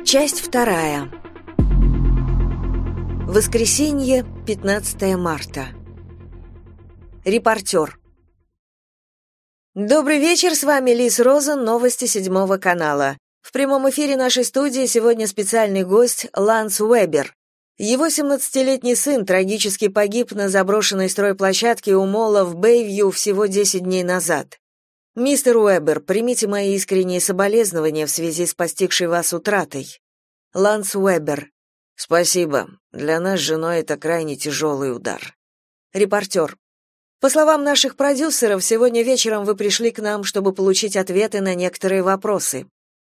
Часть вторая. Воскресенье, 15 марта. Репортер. Добрый вечер, с вами Лиз Розен, новости седьмого канала. В прямом эфире нашей студии сегодня специальный гость Ланс Уэбер. Его 17-летний сын трагически погиб на заброшенной стройплощадке у мола в Бэйвью всего 10 дней назад. Мистер Уэбер, примите мои искренние соболезнования в связи с постигшей вас утратой. Ланс Уэбер. Спасибо. Для нас с женой это крайне тяжелый удар. Репортер. По словам наших продюсеров, сегодня вечером вы пришли к нам, чтобы получить ответы на некоторые вопросы.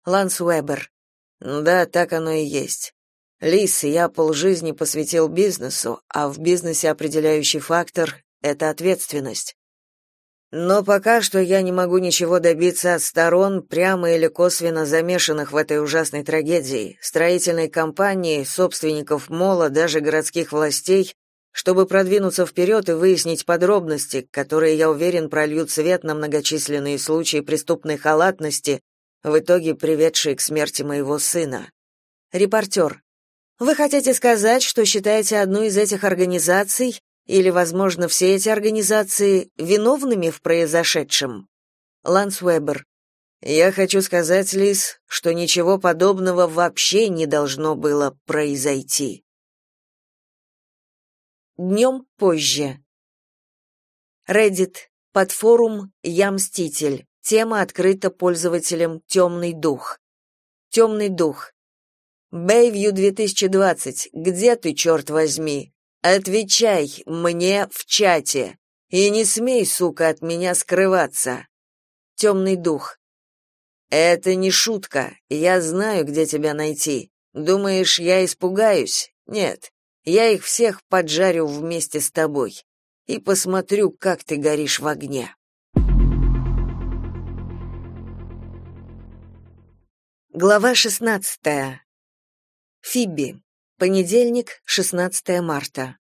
Ланс Уэбер. Да, так оно и есть. Лис, я полжизни посвятил бизнесу, а в бизнесе определяющий фактор это ответственность. Но пока что я не могу ничего добиться от сторон, прямо или косвенно замешанных в этой ужасной трагедии, строительной компании, собственников мола, даже городских властей, чтобы продвинуться вперед и выяснить подробности, которые, я уверен, прольют свет на многочисленные случаи преступной халатности, в итоге приведшие к смерти моего сына. Репортер. Вы хотите сказать, что считаете одну из этих организаций или, возможно, все эти организации виновными в произошедшем? Ланс Уэбер. Я хочу сказать, Лиз, что ничего подобного вообще не должно было произойти. Днем позже. Reddit. Подфорум «Я мститель». Тема открыта пользователям «Темный дух». «Темный дух». Бэйвью 2020. Где ты, черт возьми? Отвечай мне в чате. И не смей, сука, от меня скрываться. Темный дух. Это не шутка. Я знаю, где тебя найти. Думаешь, я испугаюсь? Нет. Я их всех поджарю вместе с тобой и посмотрю, как ты горишь в огне. Глава 16. Фиби. Понедельник, 16 марта.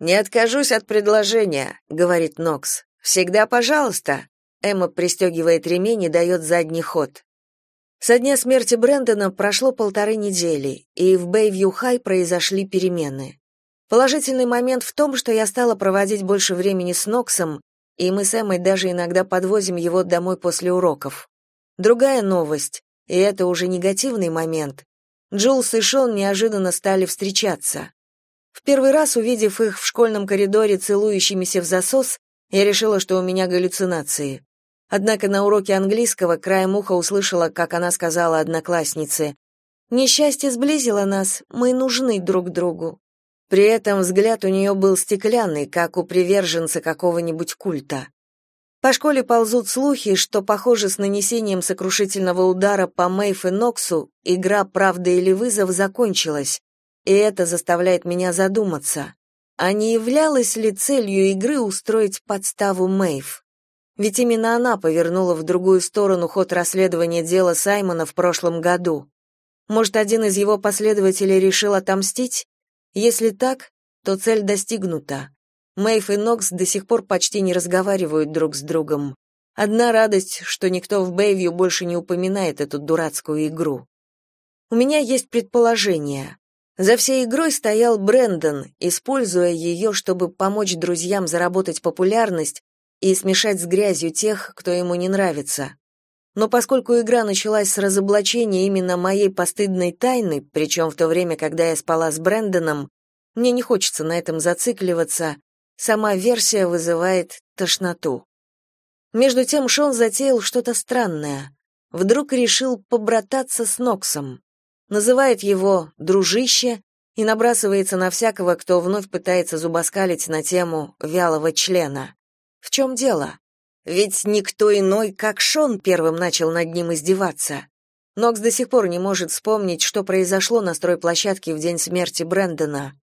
Не откажусь от предложения, говорит Нокс. Всегда, пожалуйста. Эмма пристегивает ремень и дает задний ход. Со дня смерти Брэндона прошло полторы недели, и в Бэйвью-Хай произошли перемены. Положительный момент в том, что я стала проводить больше времени с Ноксом, и мы с Эммой даже иногда подвозим его домой после уроков. Другая новость, и это уже негативный момент, Джулс и Шон неожиданно стали встречаться. В первый раз, увидев их в школьном коридоре целующимися в засос, я решила, что у меня галлюцинации. Однако на уроке английского краем уха услышала, как она сказала однокласснице, «Несчастье сблизило нас, мы нужны друг другу». При этом взгляд у нее был стеклянный, как у приверженца какого-нибудь культа. По школе ползут слухи, что, похоже, с нанесением сокрушительного удара по Мэйф и Ноксу игра «Правда или вызов» закончилась, и это заставляет меня задуматься, а не являлась ли целью игры устроить подставу Мэйв? Ведь именно она повернула в другую сторону ход расследования дела Саймона в прошлом году. Может, один из его последователей решил отомстить? Если так, то цель достигнута. Мэйв и Нокс до сих пор почти не разговаривают друг с другом. Одна радость, что никто в Бэйвью больше не упоминает эту дурацкую игру. У меня есть предположение. За всей игрой стоял Брэндон, используя ее, чтобы помочь друзьям заработать популярность и смешать с грязью тех, кто ему не нравится. Но поскольку игра началась с разоблачения именно моей постыдной тайны, причем в то время, когда я спала с Брэндоном, мне не хочется на этом зацикливаться, Сама версия вызывает тошноту. Между тем Шон затеял что-то странное. Вдруг решил побрататься с Ноксом. Называет его «дружище» и набрасывается на всякого, кто вновь пытается зубоскалить на тему вялого члена. В чем дело? Ведь никто иной, как Шон, первым начал над ним издеваться. Нокс до сих пор не может вспомнить, что произошло на стройплощадке в день смерти Брэндона.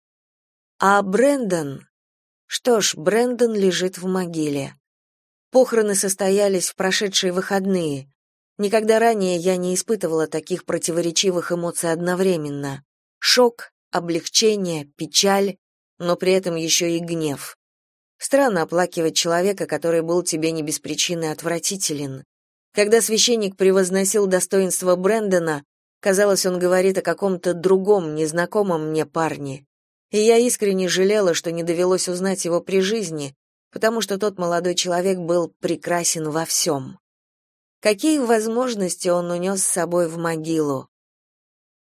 А Брэндон что ж, Брэндон лежит в могиле. Похороны состоялись в прошедшие выходные. Никогда ранее я не испытывала таких противоречивых эмоций одновременно. Шок, облегчение, печаль, но при этом еще и гнев. Странно оплакивать человека, который был тебе не без причины отвратителен. Когда священник превозносил достоинство Брэндона, казалось, он говорит о каком-то другом, незнакомом мне парне. И я искренне жалела, что не довелось узнать его при жизни, потому что тот молодой человек был прекрасен во всем. Какие возможности он унес с собой в могилу?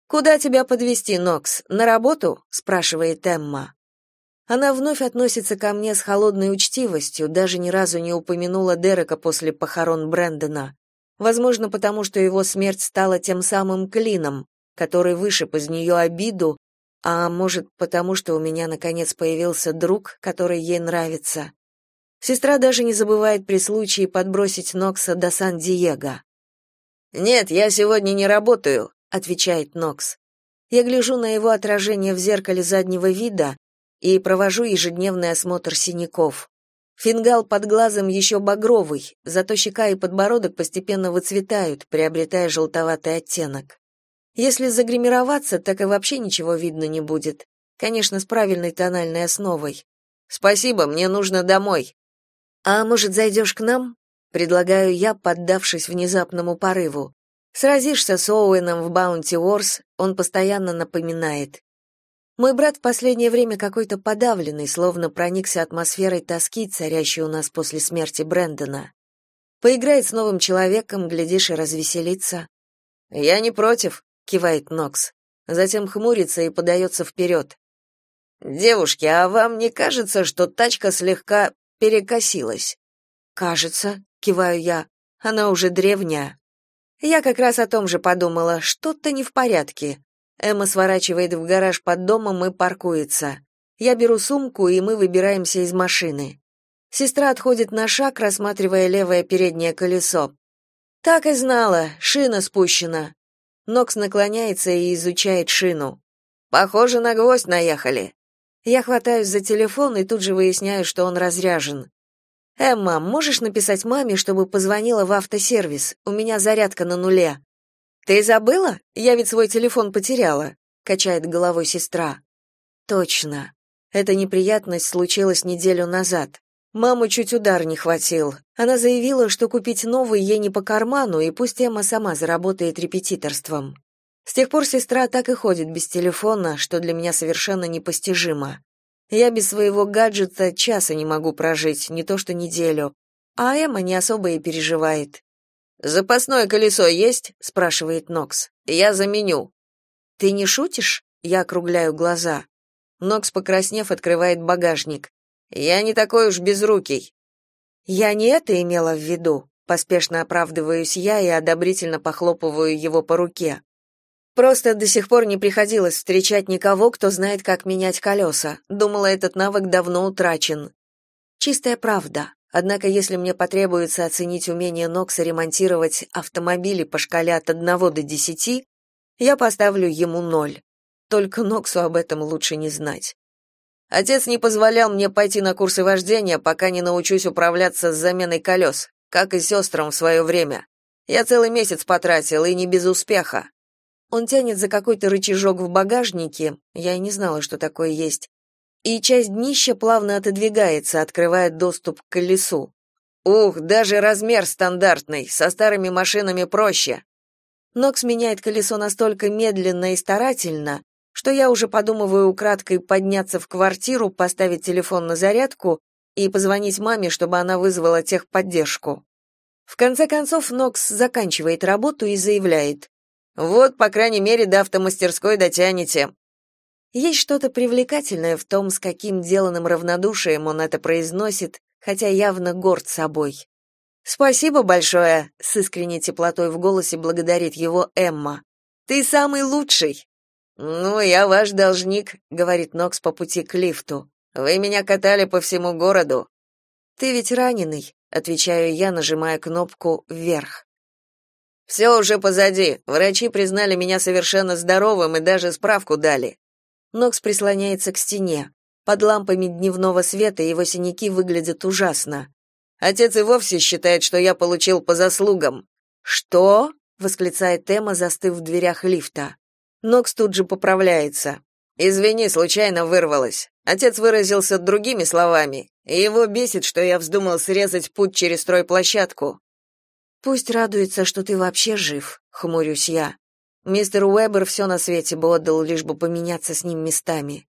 Куда тебя подвести, Нокс? На работу? спрашивает Эмма. Она вновь относится ко мне с холодной учтивостью, даже ни разу не упомянула Дерека после похорон Брэндона. Возможно, потому что его смерть стала тем самым клином, который вышиб из нее обиду, а может, потому что у меня наконец появился друг, который ей нравится. Сестра даже не забывает при случае подбросить Нокса до Сан-Диего. «Нет, я сегодня не работаю», — отвечает Нокс. Я гляжу на его отражение в зеркале заднего вида и провожу ежедневный осмотр синяков. Фингал под глазом еще багровый, зато щека и подбородок постепенно выцветают, приобретая желтоватый оттенок. Если загримироваться, так и вообще ничего видно не будет. Конечно, с правильной тональной основой. Спасибо, мне нужно домой. А может, зайдешь к нам? предлагаю я, поддавшись внезапному порыву. Сразишься с Оуэном в Баунти Уорс, он постоянно напоминает. Мой брат в последнее время какой-то подавленный, словно проникся атмосферой тоски, царящей у нас после смерти Брэндона. Поиграет с новым человеком, глядишь, и развеселится. «Я не против», — кивает Нокс. Затем хмурится и подается вперед. «Девушки, а вам не кажется, что тачка слегка перекосилась?» «Кажется», — киваю я. «Она уже древняя». Я как раз о том же подумала, что-то не в порядке. Эмма сворачивает в гараж под домом и паркуется. Я беру сумку, и мы выбираемся из машины. Сестра отходит на шаг, рассматривая левое переднее колесо. Так и знала, шина спущена. Нокс наклоняется и изучает шину. Похоже, на гвоздь наехали. Я хватаюсь за телефон и тут же выясняю, что он разряжен. Эмма, можешь написать маме, чтобы позвонила в автосервис? У меня зарядка на нуле. Ты забыла? Я ведь свой телефон потеряла, качает головой сестра. Точно. Эта неприятность случилась неделю назад. Маму чуть удар не хватил. Она заявила, что купить новый ей не по карману, и пусть Эмма сама заработает репетиторством. С тех пор сестра так и ходит без телефона, что для меня совершенно непостижимо. Я без своего гаджета часа не могу прожить, не то что неделю. А Эмма не особо и переживает. Запасное колесо есть? спрашивает Нокс. Я заменю. Ты не шутишь? Я округляю глаза. Нокс, покраснев, открывает багажник. Я не такой уж безрукий. Я не это имела в виду. Поспешно оправдываюсь я и одобрительно похлопываю его по руке. Просто до сих пор не приходилось встречать никого, кто знает, как менять колеса. Думала, этот навык давно утрачен. Чистая правда. Однако, если мне потребуется оценить умение Нокса ремонтировать автомобили по шкале от 1 до 10, я поставлю ему ноль. Только Ноксу об этом лучше не знать. Отец не позволял мне пойти на курсы вождения, пока не научусь управляться с заменой колес, как и сестрам в свое время. Я целый месяц потратил, и не без успеха. Он тянет за какой-то рычажок в багажнике, я и не знала, что такое есть, и часть днища плавно отодвигается, открывая доступ к колесу. Ух, даже размер стандартный, со старыми машинами проще. Нокс меняет колесо настолько медленно и старательно, что я уже подумываю украдкой подняться в квартиру, поставить телефон на зарядку и позвонить маме, чтобы она вызвала техподдержку. В конце концов Нокс заканчивает работу и заявляет: "Вот, по крайней мере, до автомастерской дотянете. Есть что-то привлекательное в том, с каким деланным равнодушием он это произносит, хотя явно горд собой. «Спасибо большое», — с искренней теплотой в голосе благодарит его Эмма. «Ты самый лучший». «Ну, я ваш должник», — говорит Нокс по пути к лифту. «Вы меня катали по всему городу». «Ты ведь раненый», — отвечаю я, нажимая кнопку «Вверх». «Все уже позади. Врачи признали меня совершенно здоровым и даже справку дали. Нокс прислоняется к стене. Под лампами дневного света его синяки выглядят ужасно. Отец и вовсе считает, что я получил по заслугам. Что? восклицает Эмма, застыв в дверях лифта. Нокс тут же поправляется. Извини, случайно вырвалось. Отец выразился другими словами, и его бесит, что я вздумал срезать путь через стройплощадку. Пусть радуется, что ты вообще жив, хмурюсь я. Мистер Уэббер все на свете бы отдал, лишь бы поменяться с ним местами.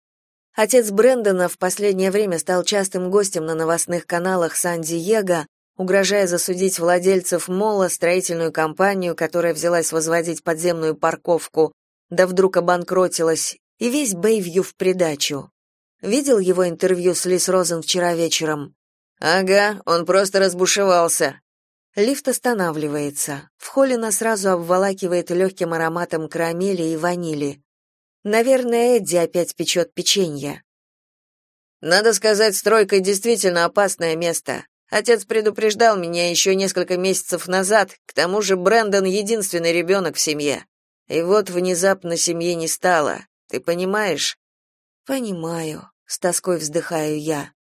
Отец Брэндона в последнее время стал частым гостем на новостных каналах Сан-Диего, угрожая засудить владельцев мола, строительную компанию, которая взялась возводить подземную парковку, да вдруг обанкротилась, и весь Бэйвью в придачу. Видел его интервью с Лис Розен вчера вечером? Ага, он просто разбушевался. Лифт останавливается. В холле нас сразу обволакивает легким ароматом карамели и ванили. Наверное, Эдди опять печет печенье. Надо сказать, стройка действительно опасное место. Отец предупреждал меня еще несколько месяцев назад, к тому же Брэндон единственный ребенок в семье. И вот внезапно семьи не стало. Ты понимаешь? Понимаю, с тоской вздыхаю я.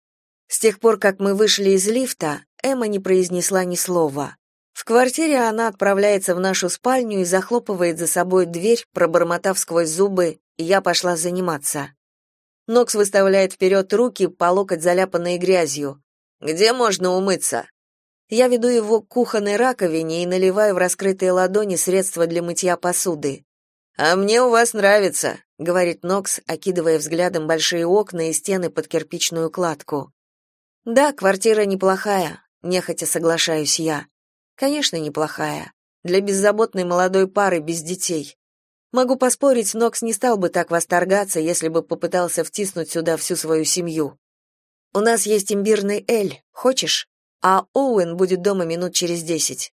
С тех пор, как мы вышли из лифта, Эмма не произнесла ни слова. В квартире она отправляется в нашу спальню и захлопывает за собой дверь, пробормотав сквозь зубы я пошла заниматься. Нокс выставляет вперед руки, по локоть заляпанные грязью. «Где можно умыться?» Я веду его к кухонной раковине и наливаю в раскрытые ладони средства для мытья посуды. «А мне у вас нравится», — говорит Нокс, окидывая взглядом большие окна и стены под кирпичную кладку. «Да, квартира неплохая», — нехотя соглашаюсь я. «Конечно, неплохая. Для беззаботной молодой пары без детей. Могу поспорить, Нокс не стал бы так восторгаться, если бы попытался втиснуть сюда всю свою семью. У нас есть имбирный эль, хочешь? А Оуэн будет дома минут через десять.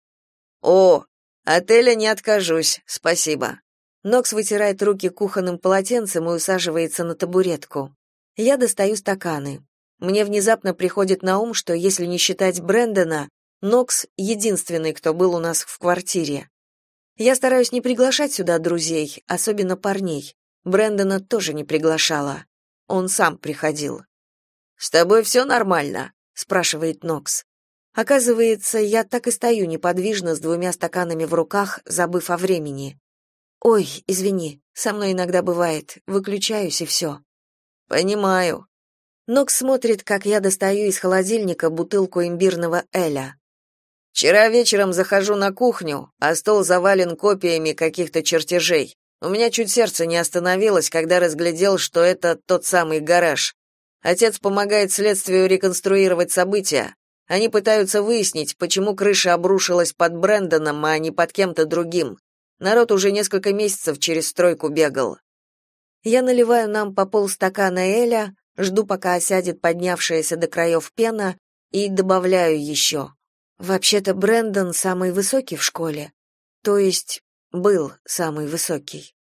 О, от эля не откажусь, спасибо. Нокс вытирает руки кухонным полотенцем и усаживается на табуретку. Я достаю стаканы. Мне внезапно приходит на ум, что если не считать Брэндона, Нокс единственный, кто был у нас в квартире. Я стараюсь не приглашать сюда друзей, особенно парней. Брэндона тоже не приглашала. Он сам приходил. «С тобой все нормально?» — спрашивает Нокс. Оказывается, я так и стою неподвижно с двумя стаканами в руках, забыв о времени. «Ой, извини, со мной иногда бывает, выключаюсь и все». «Понимаю». Нокс смотрит, как я достаю из холодильника бутылку имбирного эля. Вчера вечером захожу на кухню, а стол завален копиями каких-то чертежей. У меня чуть сердце не остановилось, когда разглядел, что это тот самый гараж. Отец помогает следствию реконструировать события. Они пытаются выяснить, почему крыша обрушилась под Брэндоном, а не под кем-то другим. Народ уже несколько месяцев через стройку бегал. Я наливаю нам по полстакана эля, жду, пока осядет поднявшаяся до краев пена, и добавляю еще. Вообще-то Брэндон самый высокий в школе. То есть был самый высокий.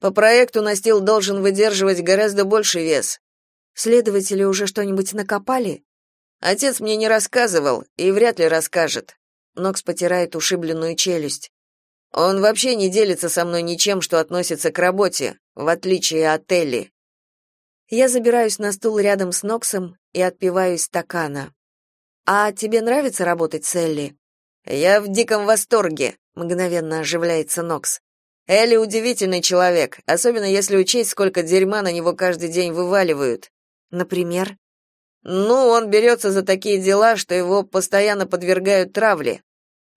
По проекту настил должен выдерживать гораздо больший вес. Следователи уже что-нибудь накопали? Отец мне не рассказывал и вряд ли расскажет. Нокс потирает ушибленную челюсть. Он вообще не делится со мной ничем, что относится к работе, в отличие от Элли. Я забираюсь на стул рядом с Ноксом и отпиваю из стакана. А тебе нравится работать с Элли? Я в диком восторге, мгновенно оживляется Нокс. Элли удивительный человек, особенно если учесть, сколько дерьма на него каждый день вываливают. Например, ну, он берется за такие дела, что его постоянно подвергают травле.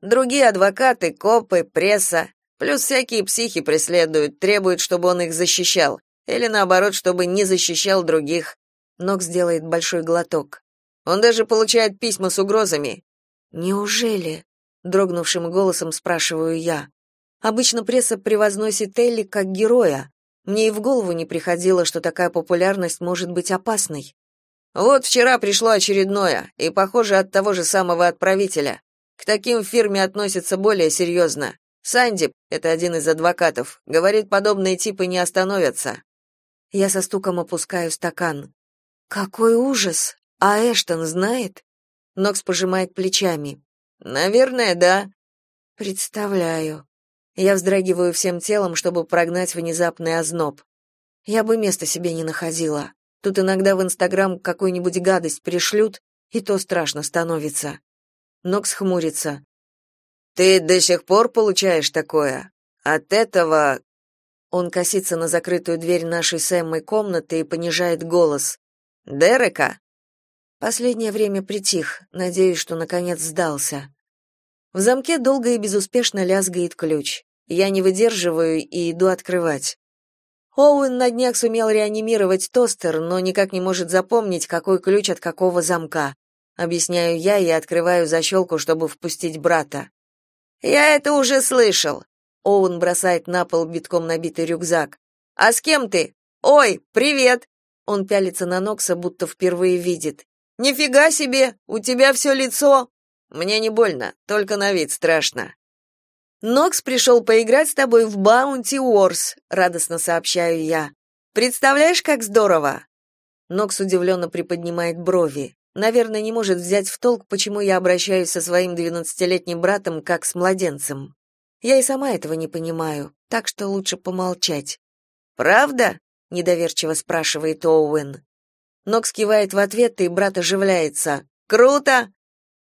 Другие адвокаты, копы, пресса, плюс всякие психи преследуют, требуют, чтобы он их защищал, или наоборот, чтобы не защищал других. Нокс делает большой глоток. Он даже получает письма с угрозами. Неужели? дрогнувшим голосом спрашиваю я. Обычно пресса превозносит Элли как героя. Мне и в голову не приходило, что такая популярность может быть опасной. Вот вчера пришло очередное, и, похоже, от того же самого отправителя. К таким в фирме относятся более серьезно. Санди, это один из адвокатов, говорит, подобные типы не остановятся. Я со стуком опускаю стакан. Какой ужас! А Эштон знает? Нокс пожимает плечами. Наверное, да. Представляю. Я вздрагиваю всем телом, чтобы прогнать внезапный озноб. Я бы места себе не находила. Тут иногда в Инстаграм какую-нибудь гадость пришлют, и то страшно становится. Нокс хмурится. Ты до сих пор получаешь такое? От этого он косится на закрытую дверь нашей с Эммой комнаты и понижает голос. Дерека? Последнее время притих, надеюсь, что наконец сдался. В замке долго и безуспешно лязгает ключ. Я не выдерживаю и иду открывать. Оуэн на днях сумел реанимировать тостер, но никак не может запомнить, какой ключ от какого замка. Объясняю я и открываю защелку, чтобы впустить брата. «Я это уже слышал!» Оуэн бросает на пол битком набитый рюкзак. «А с кем ты? Ой, привет!» Он пялится на Нокса, будто впервые видит. «Нифига себе! У тебя все лицо!» «Мне не больно, только на вид страшно». «Нокс пришел поиграть с тобой в Баунти Уорс», — радостно сообщаю я. «Представляешь, как здорово!» Нокс удивленно приподнимает брови. Наверное, не может взять в толк, почему я обращаюсь со своим двенадцатилетним братом как с младенцем. Я и сама этого не понимаю, так что лучше помолчать. «Правда?» — недоверчиво спрашивает Оуэн. Нокс кивает в ответ, и брат оживляется. «Круто!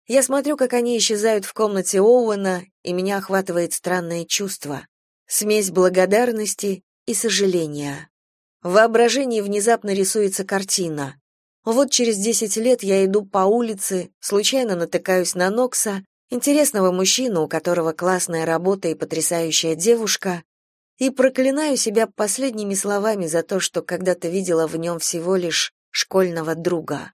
Я смотрю, как они исчезают в комнате Оуэна, и меня охватывает странное чувство. Смесь благодарности и сожаления. В воображении внезапно рисуется картина. Вот через десять лет я иду по улице, случайно натыкаюсь на Нокса, интересного мужчину, у которого классная работа и потрясающая девушка, и проклинаю себя последними словами за то, что когда-то видела в нем всего лишь школьного друга.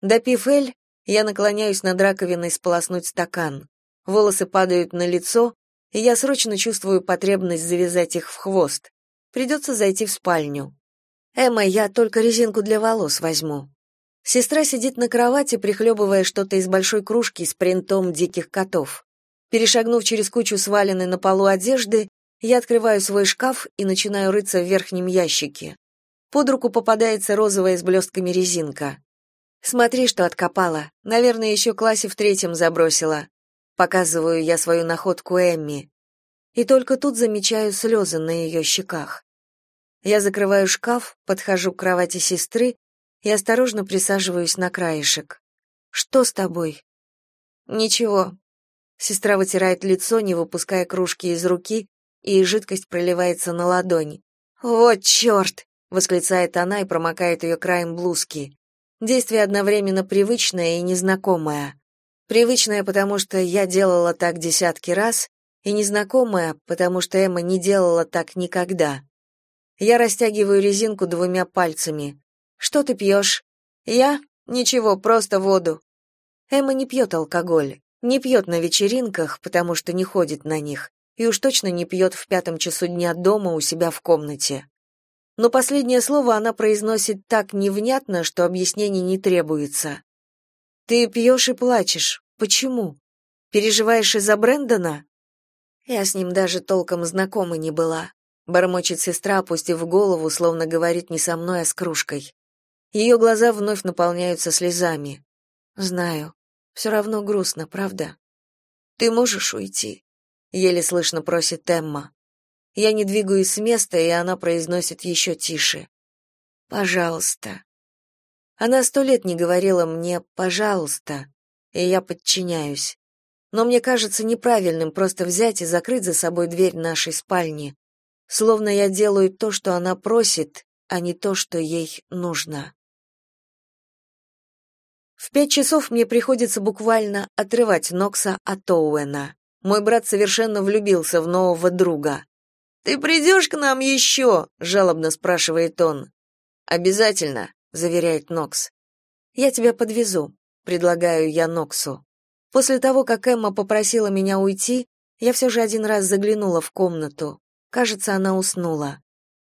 Допив эль, я наклоняюсь над раковиной сполоснуть стакан. Волосы падают на лицо, и я срочно чувствую потребность завязать их в хвост. Придется зайти в спальню. Эмма, я только резинку для волос возьму. Сестра сидит на кровати, прихлебывая что-то из большой кружки с принтом диких котов. Перешагнув через кучу сваленной на полу одежды, я открываю свой шкаф и начинаю рыться в верхнем ящике. Под руку попадается розовая с блестками резинка. Смотри, что откопала. Наверное, еще классе в третьем забросила. Показываю я свою находку Эмми. И только тут замечаю слезы на ее щеках. Я закрываю шкаф, подхожу к кровати сестры и осторожно присаживаюсь на краешек. Что с тобой? Ничего. Сестра вытирает лицо, не выпуская кружки из руки, и жидкость проливается на ладонь. Вот черт!» — восклицает она и промокает ее краем блузки. Действие одновременно привычное и незнакомое. Привычное, потому что я делала так десятки раз, и незнакомое, потому что Эмма не делала так никогда. Я растягиваю резинку двумя пальцами. «Что ты пьешь?» «Я? Ничего, просто воду». Эмма не пьет алкоголь, не пьет на вечеринках, потому что не ходит на них, и уж точно не пьет в пятом часу дня дома у себя в комнате но последнее слово она произносит так невнятно, что объяснений не требуется. Ты пьешь и плачешь. Почему? Переживаешь из-за Брэндона? Я с ним даже толком знакома не была. Бормочет сестра, опустив голову, словно говорит не со мной, а с кружкой. Ее глаза вновь наполняются слезами. Знаю. Все равно грустно, правда? Ты можешь уйти? Еле слышно просит Эмма. Я не двигаюсь с места, и она произносит еще тише. «Пожалуйста». Она сто лет не говорила мне «пожалуйста», и я подчиняюсь. Но мне кажется неправильным просто взять и закрыть за собой дверь нашей спальни, словно я делаю то, что она просит, а не то, что ей нужно. В пять часов мне приходится буквально отрывать Нокса от Оуэна. Мой брат совершенно влюбился в нового друга. «Ты придешь к нам еще?» — жалобно спрашивает он. «Обязательно», — заверяет Нокс. «Я тебя подвезу», — предлагаю я Ноксу. После того, как Эмма попросила меня уйти, я все же один раз заглянула в комнату. Кажется, она уснула.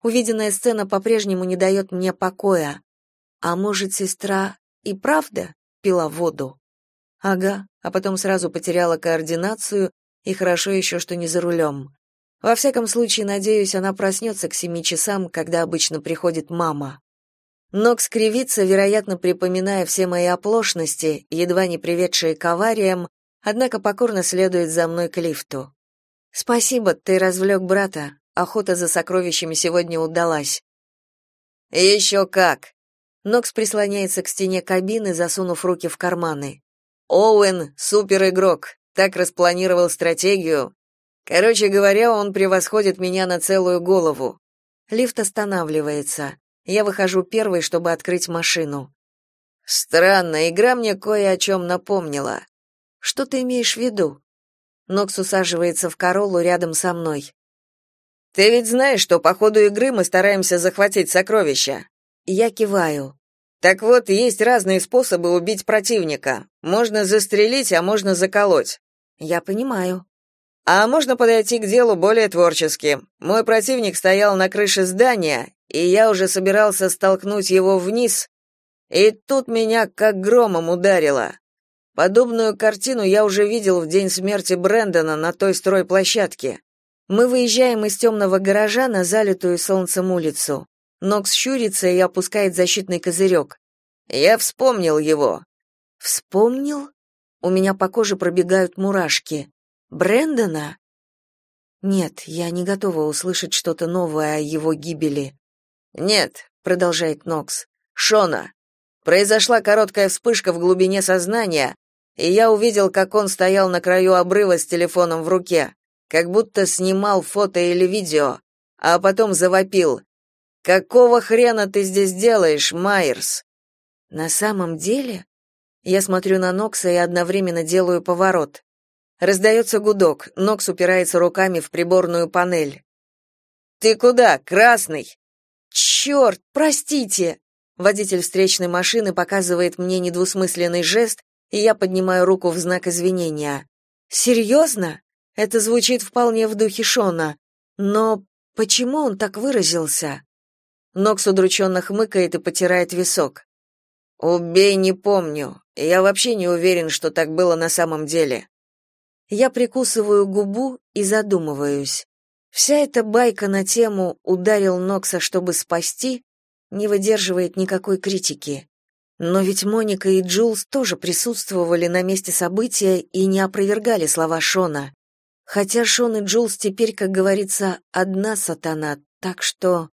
Увиденная сцена по-прежнему не дает мне покоя. А может, сестра и правда пила воду? Ага, а потом сразу потеряла координацию, и хорошо еще, что не за рулем. Во всяком случае, надеюсь, она проснется к семи часам, когда обычно приходит мама. Ног скривится, вероятно, припоминая все мои оплошности, едва не приведшие к авариям, однако покорно следует за мной к лифту. «Спасибо, ты развлек брата. Охота за сокровищами сегодня удалась». «Еще как!» Нокс прислоняется к стене кабины, засунув руки в карманы. «Оуэн — суперигрок, так распланировал стратегию, Короче говоря, он превосходит меня на целую голову. Лифт останавливается. Я выхожу первой, чтобы открыть машину. Странно, игра мне кое о чем напомнила. Что ты имеешь в виду? Нокс усаживается в Короллу рядом со мной. Ты ведь знаешь, что по ходу игры мы стараемся захватить сокровища. Я киваю. Так вот, есть разные способы убить противника. Можно застрелить, а можно заколоть. Я понимаю. А можно подойти к делу более творчески. Мой противник стоял на крыше здания, и я уже собирался столкнуть его вниз, и тут меня как громом ударило. Подобную картину я уже видел в день смерти Брэндона на той стройплощадке. Мы выезжаем из темного гаража на залитую солнцем улицу. Нокс щурится и опускает защитный козырек. Я вспомнил его. Вспомнил? У меня по коже пробегают мурашки. Брэндона? Нет, я не готова услышать что-то новое о его гибели. Нет, продолжает Нокс. Шона. Произошла короткая вспышка в глубине сознания, и я увидел, как он стоял на краю обрыва с телефоном в руке, как будто снимал фото или видео, а потом завопил: "Какого хрена ты здесь делаешь, Майерс?" На самом деле, я смотрю на Нокса и одновременно делаю поворот. Раздается гудок, Нокс упирается руками в приборную панель. «Ты куда, красный?» «Черт, простите!» Водитель встречной машины показывает мне недвусмысленный жест, и я поднимаю руку в знак извинения. «Серьезно?» Это звучит вполне в духе Шона. Но почему он так выразился? Нокс удрученно хмыкает и потирает висок. «Убей, не помню. Я вообще не уверен, что так было на самом деле. Я прикусываю губу и задумываюсь. Вся эта байка на тему «ударил Нокса, чтобы спасти» не выдерживает никакой критики. Но ведь Моника и Джулс тоже присутствовали на месте события и не опровергали слова Шона. Хотя Шон и Джулс теперь, как говорится, одна сатана, так что...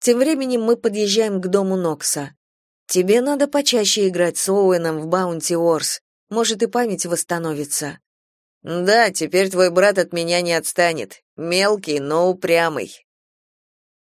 Тем временем мы подъезжаем к дому Нокса. Тебе надо почаще играть с Оуэном в Баунти Уорс. Может, и память восстановится. Да, теперь твой брат от меня не отстанет. Мелкий, но упрямый.